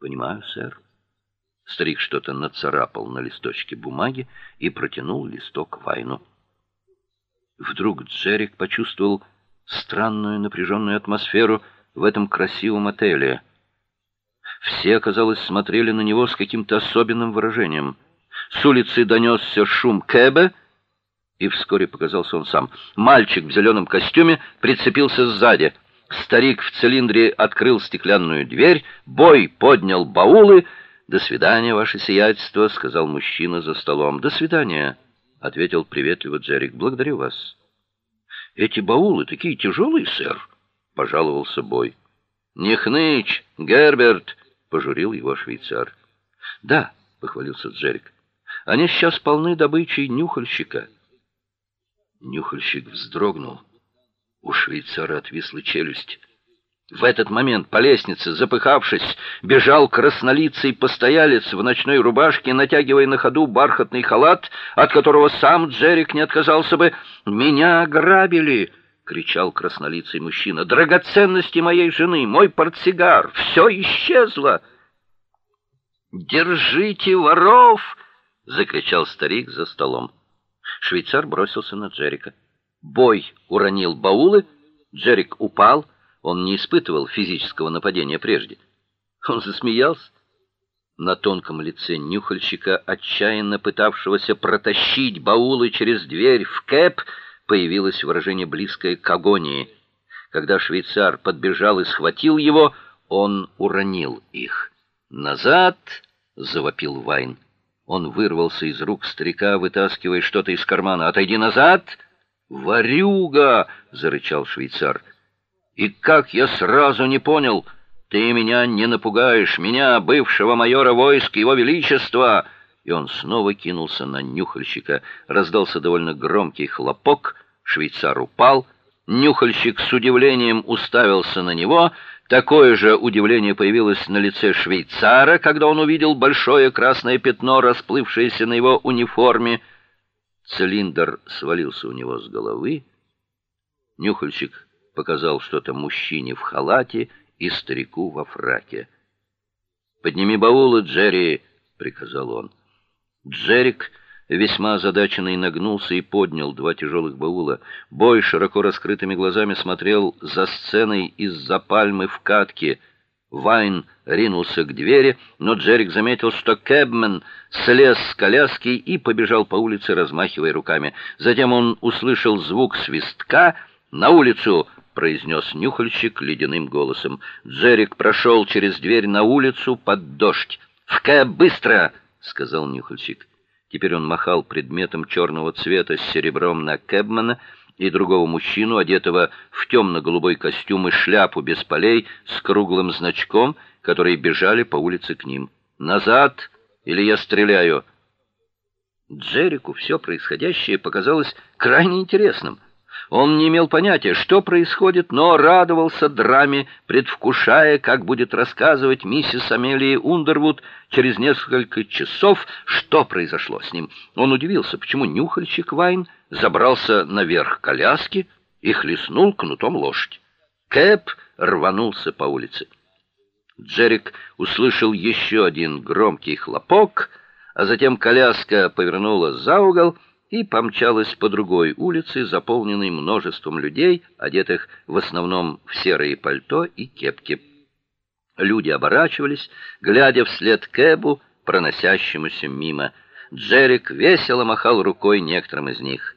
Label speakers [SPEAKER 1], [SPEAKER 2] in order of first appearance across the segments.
[SPEAKER 1] Понимаю, сэр. Старик что-то нацарапал на листочке бумаги и протянул листок Вайну. Вдруг Джерик почувствовал странную напряженную атмосферу в этом красивом отеле. Все, казалось, смотрели на него с каким-то особенным выражением. С улицы донесся шум кэба, и вскоре показался он сам. Мальчик в зеленом костюме прицепился сзади. Старик в цилиндре открыл стеклянную дверь, бой поднял баулы. «До свидания, ваше сиятельство», — сказал мужчина за столом. «До свидания», — ответил приветливо Джерик. «Благодарю вас». «Эти баулы такие тяжелые, сэр», — пожаловался бой. «Не хнычь, Герберт», — пожурил его швейцар. «Да», — похвалился Джерик. «Они сейчас полны добычей нюхальщика». Нюхальщик вздрогнул. У швейцара отвисла челюсть. В этот момент по лестнице, запыхавшись, бежал краснолицый постоялец в ночной рубашке, натягивая на ходу бархатный халат, от которого сам Джерик не отказался бы. «Меня ограбили!» — кричал краснолицый мужчина. «Драгоценности моей жены, мой портсигар, все исчезло!» «Держите воров!» — закричал старик за столом. Швейцар бросился на Джерика. Бой уронил баулы, Джерик упал — он не испытывал физического нападения прежде. Он засмеялся. На тонком лице нюхальщика, отчаянно пытавшегося протащить баулы через дверь в кэп, появилось выражение близкое к агонии. Когда швейцар подбежал и схватил его, он уронил их. «Назад!» — завопил Вайн. Он вырвался из рук старика, вытаскивая что-то из кармана. «Отойди назад!» «Варюга!» — зарычал швейцар. И как я сразу не понял, ты меня не напугаешь, меня, бывшего майора войск его величества!» И он снова кинулся на нюхальщика. Раздался довольно громкий хлопок, швейцар упал, нюхальщик с удивлением уставился на него, Такое же удивление появилось на лице швейцара, когда он увидел большое красное пятно, расплывшееся на его униформе. Цилиндр свалился у него с головы. Нюхальщик показал что-то мужчине в халате и старику во фраке. «Подними баулы, Джерри!» — приказал он. Джерик, весьма озадаченный, нагнулся и поднял два тяжелых баула. Бой широко раскрытыми глазами смотрел за сценой из-за пальмы в катке. Вайн ринулся к двери, но Джерик заметил, что Кэбмен слез с коляски и побежал по улице, размахивая руками. Затем он услышал звук свистка «На улицу!» произнес нюхальщик ледяным голосом. Джерик прошел через дверь на улицу под дождь. «В кэб быстро!» — сказал нюхальщик. Теперь он махал предметом черного цвета с серебром на Кэбмана и другого мужчину, одетого в темно-голубой костюм и шляпу без полей с круглым значком, которые бежали по улице к ним. «Назад, или я стреляю!» Джерику все происходящее показалось крайне интересным — он не имел понятия, что происходит, но радовался драме, предвкушая, как будет рассказывать миссис Амелии Ундервуд через несколько часов, что произошло с ним. Он удивился, почему нюхальщик Вайн забрался наверх коляски и хлестнул кнутом лошадь. Кэп рванулся по улице. Джерик услышал еще один громкий хлопок, а затем коляска повернула за угол, и помчалась по другой улице, заполненной множеством людей, одетых в основном в серые пальто и кепки. Люди оборачивались, глядя вслед Кэбу, проносящемуся мимо. Джерик весело махал рукой некоторым из них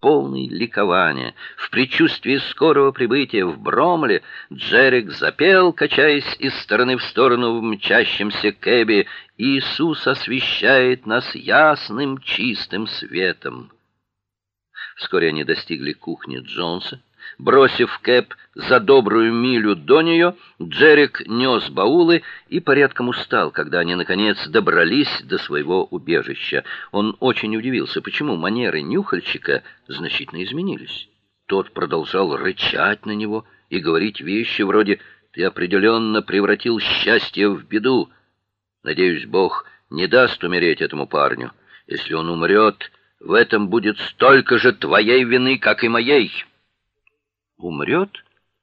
[SPEAKER 1] полный ликования, в предчувствии скорого прибытия в Бромле, Джерик запел, качаясь из стороны в сторону в мчащемся кэбе, «Иисус освещает нас ясным чистым светом». Вскоре они достигли кухни Джонса. Бросив кэп за добрую милю до нее, Джерик нес баулы и порядком устал, когда они, наконец, добрались до своего убежища. Он очень удивился, почему манеры нюхальщика значительно изменились. Тот продолжал рычать на него и говорить вещи вроде «Ты определенно превратил счастье в беду. Надеюсь, Бог не даст умереть этому парню. Если он умрет, в этом будет столько же твоей вины, как и моей». «Умрет?»